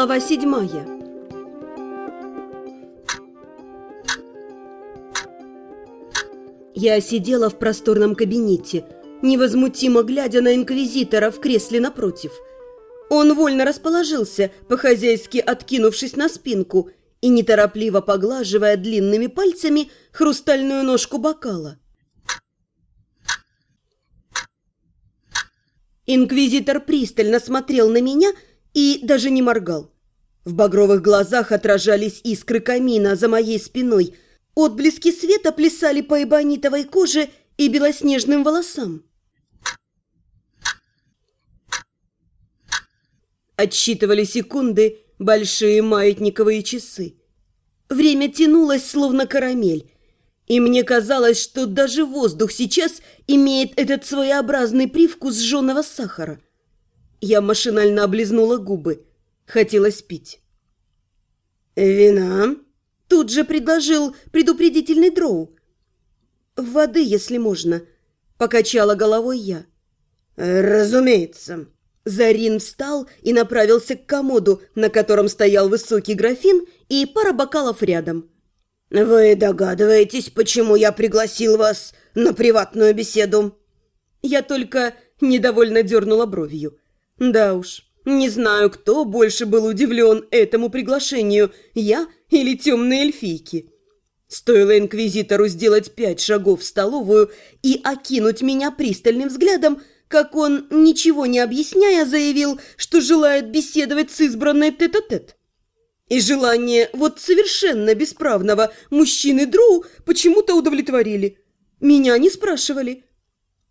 Глава седьмая Я сидела в просторном кабинете, невозмутимо глядя на инквизитора в кресле напротив. Он вольно расположился, по-хозяйски откинувшись на спинку и неторопливо поглаживая длинными пальцами хрустальную ножку бокала. Инквизитор пристально смотрел на меня и даже не моргал. В багровых глазах отражались искры камина за моей спиной. Отблески света плясали по эбонитовой коже и белоснежным волосам. Отсчитывали секунды большие маятниковые часы. Время тянулось, словно карамель, и мне казалось, что даже воздух сейчас имеет этот своеобразный привкус сжженного сахара. Я машинально облизнула губы. Хотелось пить. «Вина?» Тут же предложил предупредительный дроу. «Воды, если можно», — покачала головой я. «Разумеется». Зарин встал и направился к комоду, на котором стоял высокий графин и пара бокалов рядом. «Вы догадываетесь, почему я пригласил вас на приватную беседу?» Я только недовольно дернула бровью. «Да уж, не знаю, кто больше был удивлен этому приглашению, я или темные эльфийки». Стоило инквизитору сделать пять шагов в столовую и окинуть меня пристальным взглядом, как он, ничего не объясняя, заявил, что желает беседовать с избранной тет-а-тет. -тет. И желание вот совершенно бесправного мужчины Дроу почему-то удовлетворили. Меня не спрашивали.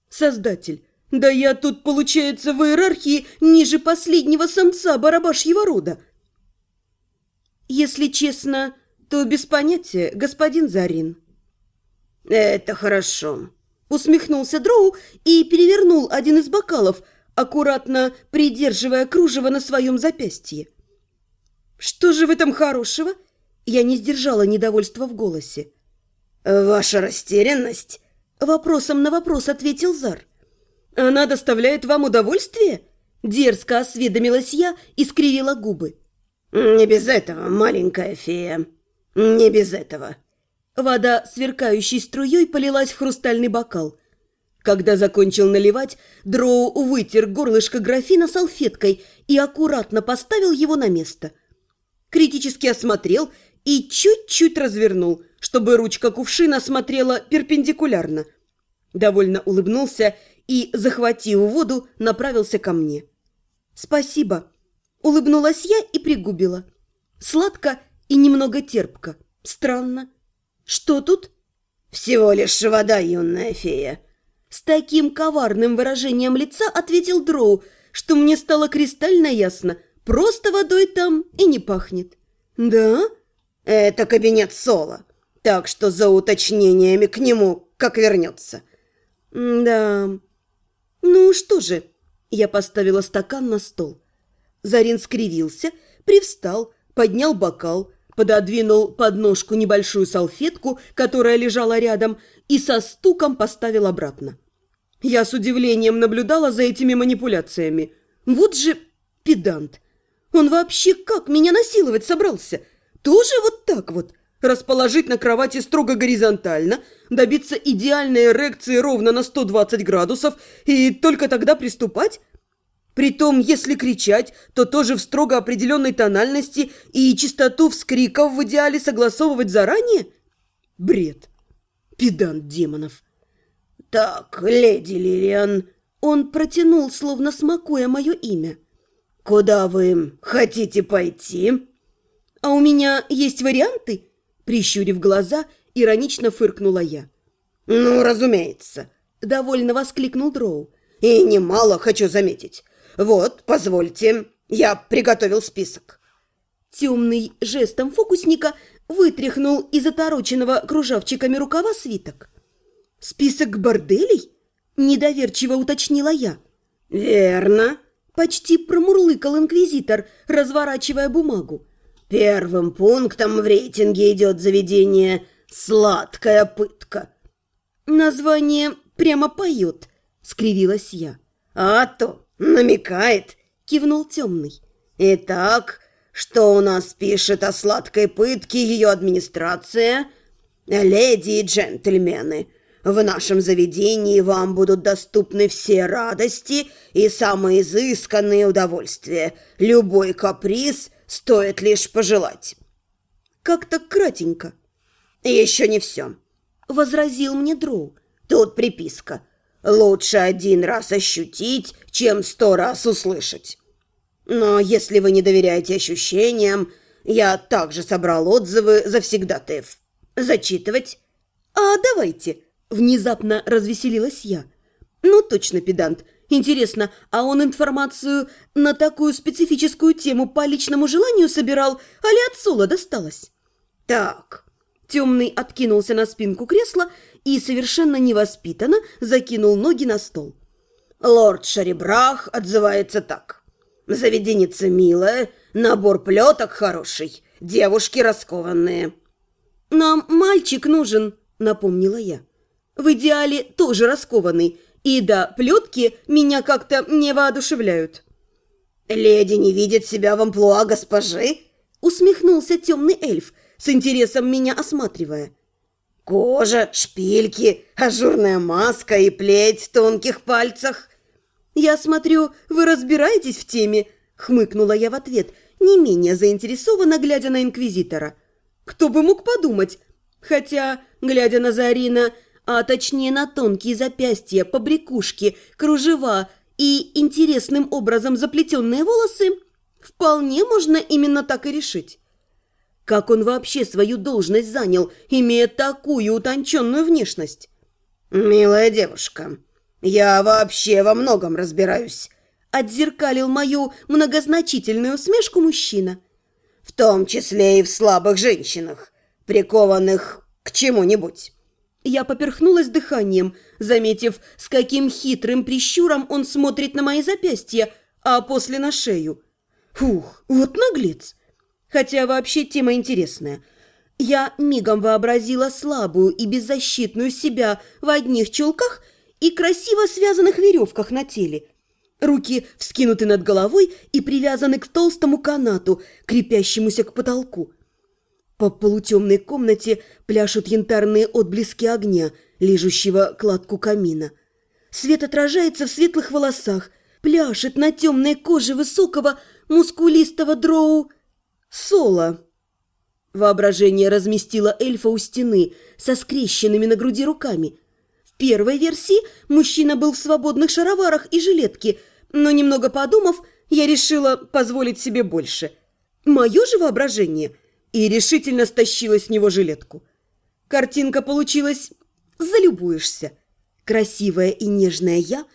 Создатель, да я тут, получается, в иерархии ниже последнего самца барабашьего рода. Если честно, то без понятия, господин Зарин. Это хорошо. Усмехнулся Дроу и перевернул один из бокалов, аккуратно придерживая кружево на своем запястье. «Что же в этом хорошего?» Я не сдержала недовольства в голосе. «Ваша растерянность?» Вопросом на вопрос ответил Зар. «Она доставляет вам удовольствие?» Дерзко осведомилась я и скривила губы. «Не без этого, маленькая фея. Не без этого». Вода, сверкающей струей, полилась в хрустальный бокал. Когда закончил наливать, Дроу вытер горлышко графина салфеткой и аккуратно поставил его на место – критически осмотрел и чуть-чуть развернул, чтобы ручка кувшина смотрела перпендикулярно. Довольно улыбнулся и, захватив воду, направился ко мне. «Спасибо!» Улыбнулась я и пригубила. Сладко и немного терпко. Странно. Что тут? Всего лишь вода, юная фея. С таким коварным выражением лица ответил Дроу, что мне стало кристально ясно – Просто водой там и не пахнет. Да? Это кабинет Соло. Так что за уточнениями к нему как вернется. Да. Ну что же? Я поставила стакан на стол. Зарин скривился, привстал, поднял бокал, пододвинул под ножку небольшую салфетку, которая лежала рядом, и со стуком поставил обратно. Я с удивлением наблюдала за этими манипуляциями. Вот же педант! Он вообще как меня насиловать собрался? Тоже вот так вот? Расположить на кровати строго горизонтально, добиться идеальной эрекции ровно на 120 градусов и только тогда приступать? Притом, если кричать, то тоже в строго определенной тональности и частоту вскриков в идеале согласовывать заранее? Бред. Педант демонов. «Так, леди Лилиан...» Он протянул, словно смакуя мое имя. «Куда вы хотите пойти?» «А у меня есть варианты?» Прищурив глаза, иронично фыркнула я. «Ну, разумеется», — довольно воскликнул Дроу. «И немало хочу заметить. Вот, позвольте, я приготовил список». Темный жестом фокусника вытряхнул из отороченного кружавчиками рукава свиток. «Список борделей?» – недоверчиво уточнила я. «Верно», Почти промурлыкал инквизитор, разворачивая бумагу. Первым пунктом в рейтинге идет заведение «Сладкая пытка». Название прямо поет, скривилась я. А то намекает, кивнул темный. Итак, что у нас пишет о сладкой пытке ее администрация. Леди и джентльмены, в нашем заведении вам будут доступны все радости и самые изысканные удовольствия. Любой каприз стоит лишь пожелать». «Как-то кратенько». «Еще не все», — возразил мне Дроу. «Тут приписка. Лучше один раз ощутить, чем сто раз услышать. Но если вы не доверяете ощущениям, я также собрал отзывы завсегдатаев. Зачитывать? А давайте. Внезапно развеселилась я. Ну, точно, педант. Интересно, а он информацию на такую специфическую тему по личному желанию собирал, а ли от Сола досталось? Так. Темный откинулся на спинку кресла и совершенно невоспитанно закинул ноги на стол. Лорд Шарибрах отзывается так. Заведеница милая, набор плеток хороший, девушки раскованные. «Нам мальчик нужен», — напомнила я. «В идеале тоже раскованный, и да, плетки меня как-то не воодушевляют». «Леди не видит себя в амплуа госпожи?» — усмехнулся темный эльф, с интересом меня осматривая. Кожа, шпильки, ажурная маска и плеть в тонких пальцах. «Я смотрю, вы разбираетесь в теме?» — хмыкнула я в ответ, не менее заинтересованно глядя на инквизитора. «Кто бы мог подумать? Хотя, глядя на Зарина, а точнее на тонкие запястья, побрякушки, кружева и интересным образом заплетенные волосы, вполне можно именно так и решить. Как он вообще свою должность занял, имея такую утонченную внешность? «Милая девушка, я вообще во многом разбираюсь», — отзеркалил мою многозначительную усмешку мужчина. «В том числе и в слабых женщинах, прикованных к чему-нибудь». Я поперхнулась дыханием, заметив, с каким хитрым прищуром он смотрит на мои запястья, а после на шею. Фух, вот наглец! Хотя вообще тема интересная. Я мигом вообразила слабую и беззащитную себя в одних чулках и красиво связанных веревках на теле. Руки вскинуты над головой и привязаны к толстому канату, крепящемуся к потолку. По полутемной комнате пляшут янтарные отблески огня, лижущего кладку камина. Свет отражается в светлых волосах, пляшет на темной коже высокого, мускулистого дроу Соло. Воображение разместило эльфа у стены со скрещенными на груди руками. В первой версии мужчина был в свободных шароварах и жилетке, но немного подумав, я решила позволить себе больше. Мое же воображение и решительно стащила с него жилетку. Картинка получилась «залюбуешься». Красивая и нежная я,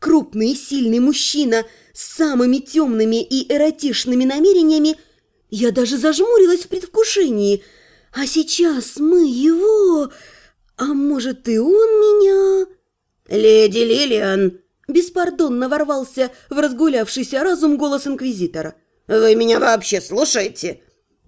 крупный и сильный мужчина с самыми темными и эротичными намерениями – я даже зажмурилась в предвкушении. А сейчас мы его... А может, и он меня... «Леди Лилиан!» Беспардонно ворвался в разгулявшийся разум голос инквизитора. «Вы меня вообще слушаете?»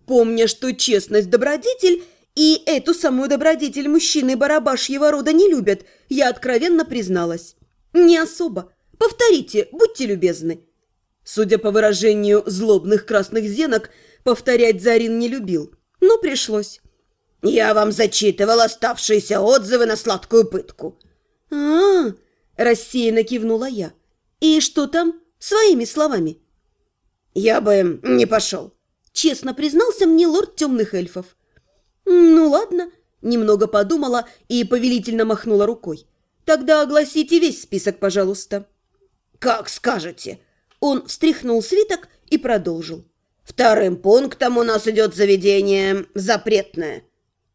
Помня, что честность – добродетель, и эту самую добродетель мужчины барабашьего рода не любят, я откровенно призналась. «Не особо. Повторите, будьте любезны». Судя по выражению злобных красных зенок, Повторять Зарин не любил, но пришлось. «Я вам зачитывал оставшиеся отзывы на сладкую пытку». «А-а-а!» – рассеянно кивнула я. «И что там? Своими словами?» «Я бы не пошел», – честно признался мне лорд темных эльфов. «Ну ладно», – немного подумала и повелительно махнула рукой. «Тогда огласите весь список, пожалуйста». «Как скажете». Он встряхнул свиток и продолжил. Вторым пунктом у нас идет заведение запретное.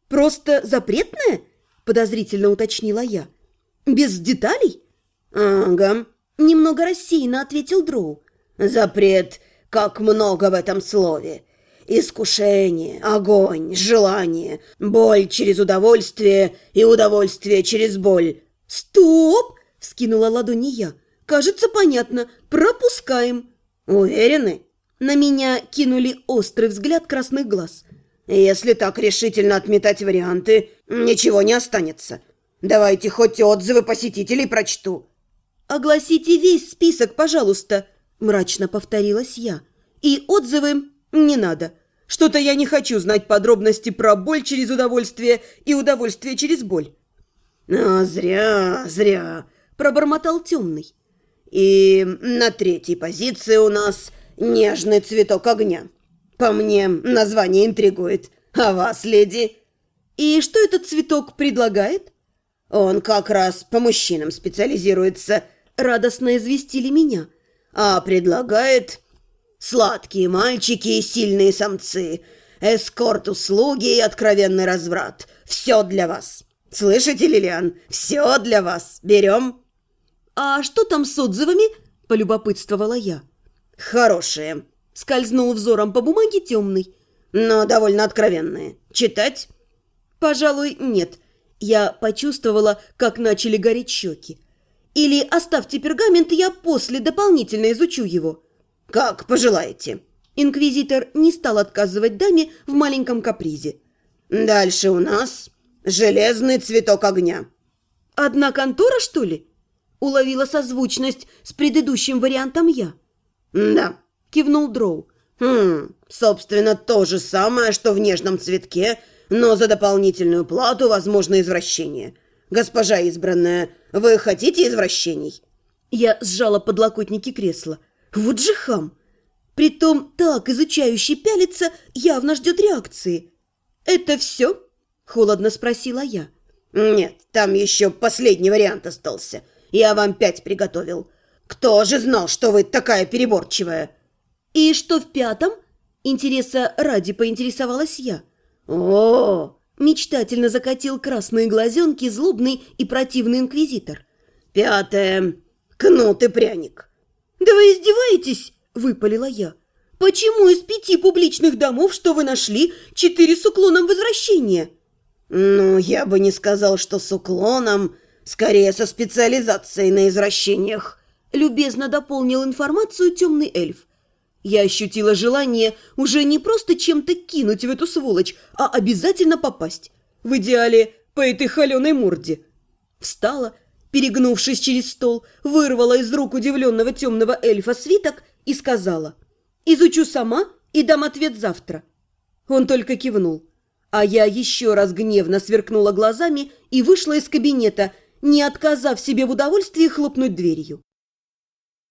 Просто запретное? Подозрительно уточнила я. Без деталей? Ага. Немного рассеянно ответил Дроу. Запрет, как много в этом слове. Искушение, огонь, желание, боль через удовольствие и удовольствие через боль. Стоп! Скинула ладони я. Кажется, понятно. Пропускаем. Уверены? На меня кинули острый взгляд красных глаз. «Если так решительно отметать варианты, ничего не останется. Давайте хоть отзывы посетителей прочту». «Огласите весь список, пожалуйста», – мрачно повторилась я. «И отзывы «Не надо. Что-то я не хочу знать подробности про боль через удовольствие и удовольствие через боль». «А, зря, зря», – пробормотал темный. «И на третьей позиции у нас нежный цветок огня. По мне, название интригует. А вас, леди?» «И что этот цветок предлагает?» «Он как раз по мужчинам специализируется», – радостно известили меня. «А предлагает Сладкие мальчики и сильные самцы, эскорт-услуги и откровенный разврат. Все для вас. Слышите, Лилиан? Все для вас. Берем?» «А что там с отзывами?» – полюбопытствовала я. «Хорошие», – скользнул взором по бумаге темный. «Но довольно откровенные. Читать?» «Пожалуй, нет. Я почувствовала, как начали гореть щеки. Или оставьте пергамент, я после дополнительно изучу его». «Как пожелаете». Инквизитор не стал отказывать даме в маленьком капризе. «Дальше у нас железный цветок огня». «Одна контора, что ли?» Уловила созвучность с предыдущим вариантом я. «Да», – кивнул Дроу. «Хм, собственно, то же самое, что в нежном цветке, но за дополнительную плату возможно извращение. Госпожа избранная, вы хотите извращений?» Я сжала подлокотники кресла – вот же хам! Притом так изучающий пялится, явно ждет реакции. «Это все?» – холодно спросила я. «Нет, там еще последний вариант остался. Я вам пять приготовил. Кто же знал, что вы такая переборчивая?» «И что в пятом?» Интереса ради поинтересовалась я. «О!» – мечтательно закатил красные глазенки злобный и противный инквизитор. «Пятое. Кнут и пряник». «Да вы издеваетесь?» – выпалила я. «Почему из пяти публичных домов, что вы нашли, четыре с уклоном возвращения?» «Ну, я бы не сказал, что с уклоном, скорее со специализацией на извращениях», – любезно дополнил информацию темный эльф. Я ощутила желание уже не просто чем-то кинуть в эту сволочь, а обязательно попасть. В идеале по этой холеной морде. Встала, перегнувшись через стол, вырвала из рук удивленного темного эльфа свиток и сказала «Изучу сама и дам ответ завтра». Он только кивнул, а я еще раз гневно сверкнула глазами и вышла из кабинета, не отказав себе в удовольствии хлопнуть дверью.